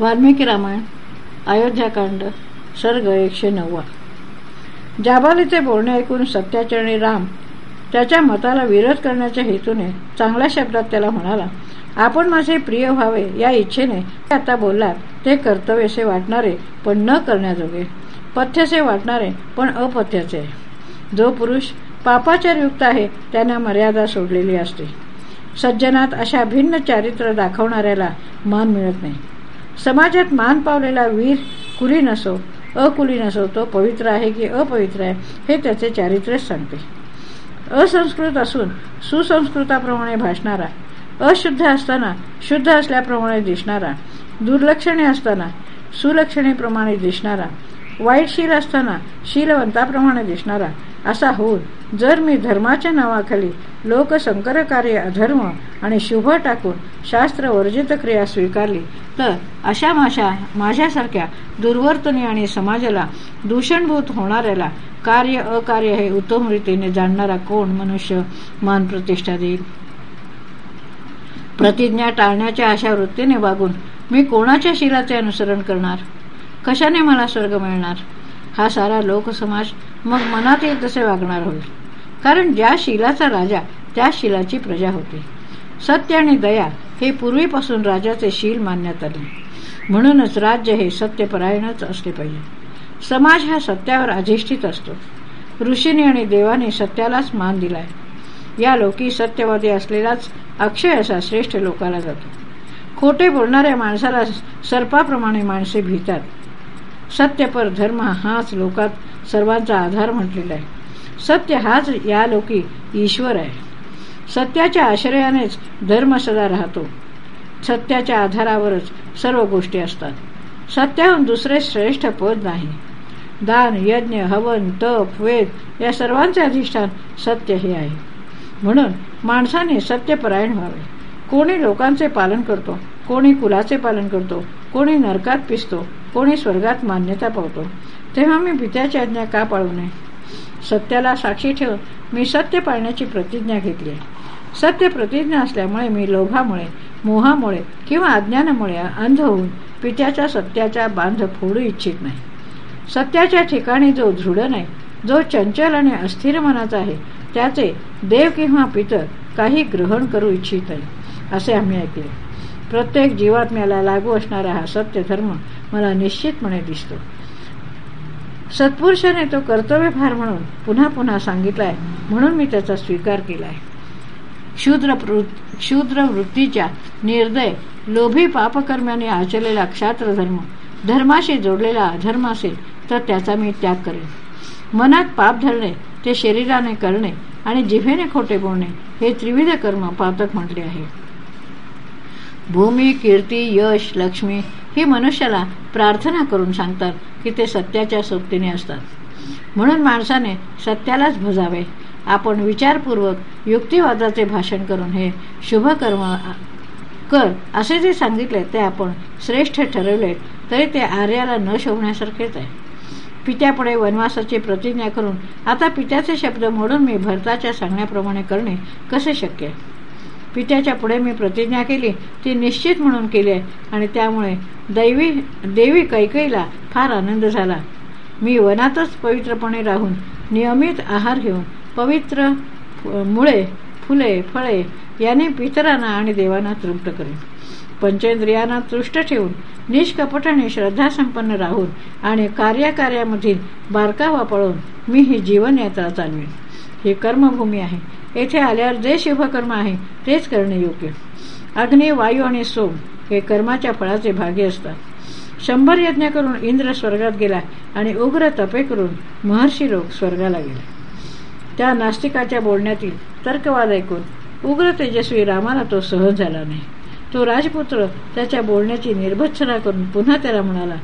वाल्मिकी रामायण अयोध्याकांड सर्ग एकशे नव्वा. जाबालीचे बोलणे ऐकून सत्याचरणी राम त्याच्या मताला विरोध करण्याच्या हेतूने चांगल्या शब्दात त्याला म्हणाला आपण माझे प्रिय व्हावे या इच्छेने आता बोललात ते कर्तव्यसे वाटणारे पण न करण्याजोगे. पथ्यसे वाटणारे पण अपथ्याचे. जो पुरुष पापाचारयुक्त आहे त्यांना मर्यादा सोडलेली असते. सज्जनात अशा भिन्न चारित्र दाखवणाऱ्याला मान मिळत नाही. समाजात मान पावलेला वीर कुली नसो अकुली नसो तो पवित्र आहे की अपवित्र आहे हे त्याचे चारित्र्यच सांगते. असंस्कृत असून सुसंस्कृताप्रमाणे भासणारा अशुद्ध असताना शुद्ध असल्याप्रमाणे दिसणारा दुर्लक्षणे असताना सुलक्षणेप्रमाणे दिसणारा वाईट शील असताना शीलवंताप्रमाणे दिसणारा असा होऊन जर मी धर्माच्या नावाखाली लोकसंकर कार्य अधर्म आणि शुभ टाकून शास्त्र वर्जित क्रिया स्वीकारली तर अशा माशा माझ्यासारख्या दुर्वर्तनी आणि समाजाला दूषणभूत होणाऱ्याला कार्य अकार्य हे उत्तम रीतीने जाणणारा कोण मनुष्य मान प्रतिष्ठा देईल? प्रतिज्ञा टाळण्याच्या अशा वृत्तीने वागून मी कोणाच्या शिलाचे अनुसरण करणार? कशाने मला स्वर्ग मिळणार? हा सारा लोकसमाज मग मनात येईल तसे वागणार होईल. कारण ज्या शिलाचा राजा त्या शिलाची प्रजा होती. सत्य आणि दया हे पूर्वीपासून राजाचे शील मानण्यात आले. म्हणूनच राज्य हे सत्यपरायणच असले पाहिजे. समाज हा सत्यावर अधिष्ठित असतो. ऋषीने आणि देवाने सत्यालाच मान दिलाय. या लोकी सत्यवादी असलेलाच अक्षय असा श्रेष्ठ लोकाला जातो. खोटे बोलणाऱ्या माणसाला सर्पाप्रमाणे माणसे भीतात. सत्यपर धर्म हाच लोकात सर्वांचा आधार म्हटलेला आहे. सत्य हाच या लोकी ईश्वर आहे. सत्याच्या आश्रयानेच धर्म सदा राहतो. सत्याच्या आधारावरच सर्व गोष्टी असतात. सत्याहून दुसरे श्रेष्ठ पद नाही. दान यज्ञ हवन तप वेद या सर्वांचे अधिष्ठान सत्य हे आहे. म्हणून माणसाने सत्यपरायण व्हावे. कोणी लोकांचे पालन करतो कोणी कुलाचे पालन करतो कोणी नरकात पिसतो कोणी स्वर्गात मान्यता पावतो. तेव्हा मी पित्याची आज्ञा का पाळू नये? सत्याला साक्षी ठेवून मी सत्य पाळण्याची प्रतिज्ञा घेतली आहे. सत्य प्रतिज्ञा असल्यामुळे मी लोभामुळे मोहामुळे किंवा अज्ञानामुळे अंध होऊन पित्याच्या सत्याच्या बांध फोडू इच्छित नाही. सत्याच्या ठिकाणी जो दृढ नाही जो चंचल आणि अस्थिर मनाचा आहे त्याचे देव किंवा पितर काही ग्रहण करू इच्छित नाही. असे आम्ही ऐकले. प्रत्येक जीवात्म्याला लागू असणारा हा सत्य धर्म मला निश्चितपणे दिसतो. सत्पुरुषाने तो कर्तव्य फार म्हणून पुन्हा पुन्हा सांगितलाय म्हणून मी त्याचा स्वीकार केलाय. शूद्र शूद्र वृत्तीच्या निर्दय लोभी पापकर्म्याने आचरलेला क्षात्र धर्म धर्माशी जोडलेला अधर्म असेल तर त्याचा मी त्याग करेन. मनात पाप धरणे ते शरीराने करणे आणि जिभेने खोटे बोलणे हे त्रिविध कर्म पातक म्हटले आहे. भूमी कीर्ती यश लक्ष्मी ही मनुष्याला प्रार्थना करून सांगतात की ते सत्याच्या सोबतीने असतात. म्हणून माणसाने सत्यालाच भजावे. आपण विचारपूर्वक युक्तिवादाचे भाषण करून हे शुभकर्म कर असे जे सांगितले ते आपण श्रेष्ठ ठरवले तरी ते आर्याला न शोभण्यासारखेच आहे. पित्यापुढे वनवासाची प्रतिज्ञा करून आता पित्याचे शब्द मोडून मी भरताच्या सांगण्याप्रमाणे करणे कसे शक्य? आहे पित्याच्या पुढे मी प्रतिज्ञा केली ती निश्चित म्हणून केली आहे आणि त्यामुळे दैवी देवी कैकईला फार आनंद झाला. मी वनातच पवित्रपणे राहून नियमित आहार घेऊन पवित्र मुळे फुले फळे याने पितरांना आणि देवांना तृप्त करेन. पंचेंद्रियांना तुष्ट ठेवून निष्कपटाने श्रद्धासंपन्न राहून आणि कार्याकार्यामधील बारकावा पळून मी ही जीवनयात्रा चालवेन. ही कर्मभूमी आहे. येथे आल्यावर जे शुभकर्म आहे तेच करणे योग्य. अग्नी वायू आणि सोम हे कर्माच्या फळाचे भागे असतात. शंभर यज्ञ करून इंद्र स्वर्गात गेला आणि उग्र तपे करून महर्षी लोक स्वर्गाला गेले. त्या नास्तिकाच्या बोलण्यातील तर्कवाद ऐकून उग्र तेजस्वी रामाला तो सहज झाला नाही. तो राजपुत्र त्याच्या बोलण्याची निर्भत्सना करून पुन्हा त्याला म्हणाला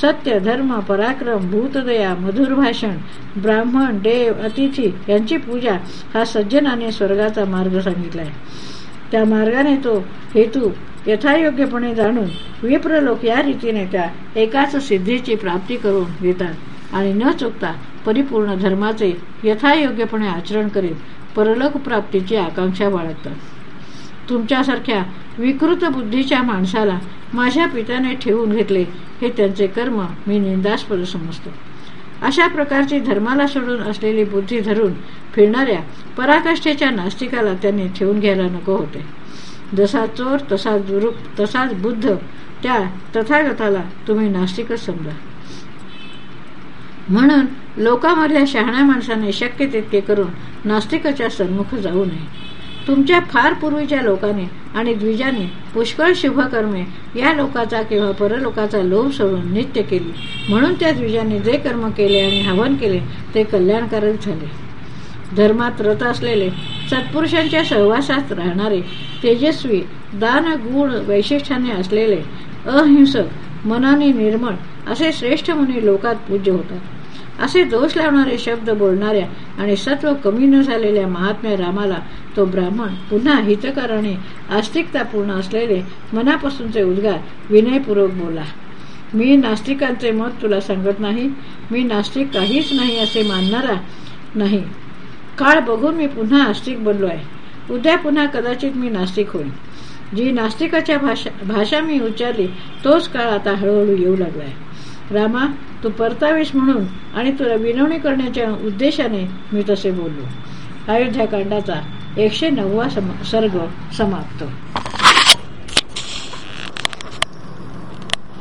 सत्य धर्म पराक्रम भूतदया मधुर भाषण ब्राह्मण देव अतिथी यांची पूजा हा सज्जनाने स्वर्गाचा मार्ग सांगितलाय. त्या मार्गाने तो हेतू यथायोग्यपणे जाणून विप्र लोक या रीतीने त्या एकाच सिद्धीची प्राप्ती करून घेतात आणि न चुकता परिपूर्ण धर्माचे यथायोग्यपणे आचरण करीत परलोक प्राप्तीची आकांक्षा बाळगतात. तुमच्यासारख्या विकृत बुद्धीच्या माणसाला माझ्या पित्याने ठेवून घेतले हे त्यांचे कर्म मी निंदास्पद समजतो. अशा प्रकारची धर्माला सोडून असलेली बुद्धी धरून फिरणाऱ्या पराकाष्ठेच्या नास्तिकाला त्यांनी ठेवून घ्यायला नको होते. जसा चोर तसा दुरुप तसाच बुद्ध त्या तथागताला तुम्ही नास्तिकच समजा. म्हणून लोकांमधल्या शहाण्या माणसाने शक्य तितके करून नास्तिकाच्या सन्मुख जाऊ नये. तुमच्या फार पूर्वीच्या लोकांनी आणि द्विजाने पुष्कळ शुभकर्मे या लोकाचा किंवा परलोकाचा लोभ सोडून नित्य केली. म्हणून त्या द्विजांनी जे कर्म केले आणि हवन केले ते कल्याणकारक झाले. धर्मात रत असलेले सत्पुरुषांच्या सहवासात राहणारे तेजस्वी दान गुण वैशिष्ट्याने असलेले अहिंसक मनाने निर्मळ असे श्रेष्ठ मुनी लोकात पूज्य होतात. असे दोष लावणारे शब्द बोलणाऱ्या आणि सत्व कमी न झालेल्या महात्म्या रामाला तो ब्राह्मण. पुन्हा हितकाराने आस्तिकतापूर्ण असलेले मनापासूनचे उद्गार विनयपूर्वक बोला. मी नास्तिकांचे मत तुला सांगत नाही. मी नास्तिक काहीच नाही असे मानणारा नाही. काळ बघून मी पुन्हा आस्तिक बनलो आहे उद्या पुन्हा कदाचित मी नास्तिक होईल जी नास्तिकाच्या भाषा भाषा मी उच्चारली तोच काळ आता हळूहळू येऊ लागलाय. रामा तू परतावीस म्हणून आणि तुला विनवणी करण्याच्या उद्देशाने मी तसे बोललो. अयोध्याकांडाचा एकशे नववा सर्ग समाप्त.